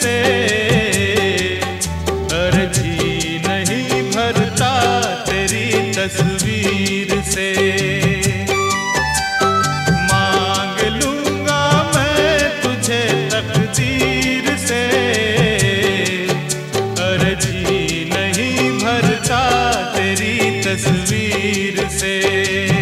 से अर्जी नहीं भरता तेरी तस्वीर से। मांग लूँगा मैं तुझे तकदीर से। अर्जी नहीं भरता तेरी तस्वीर से।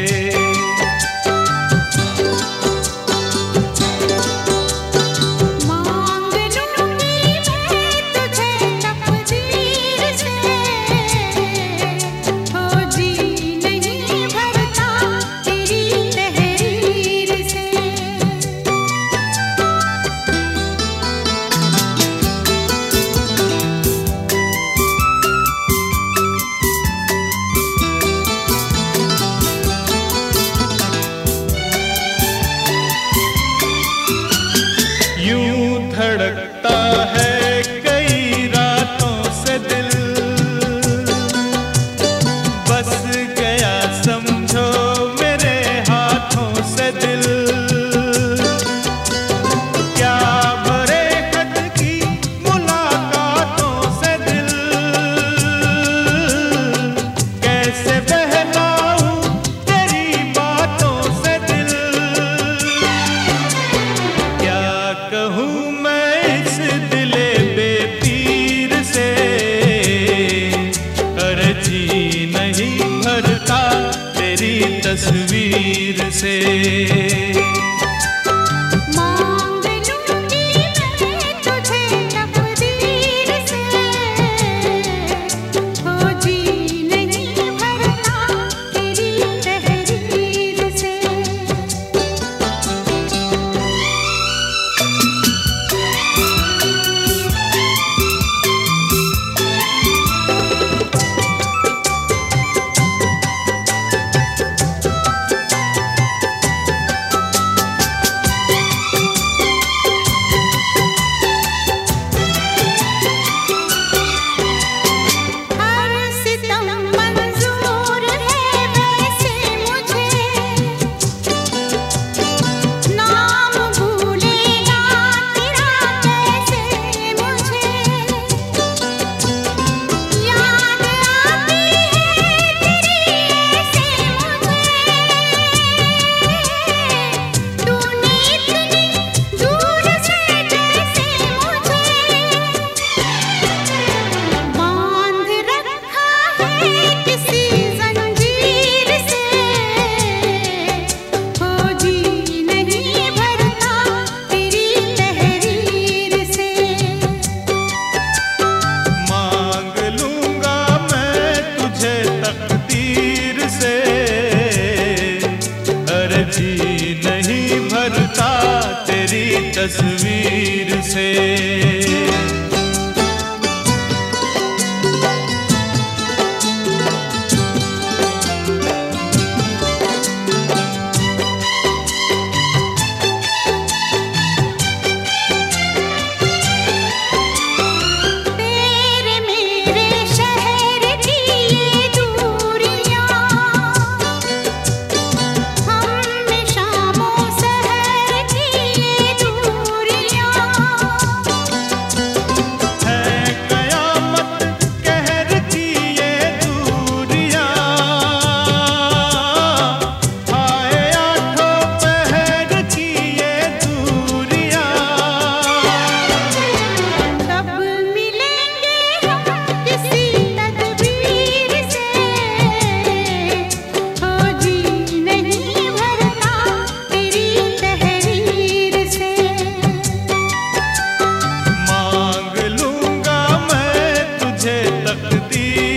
तेरी तस्वीर से। तस्वीर से। करती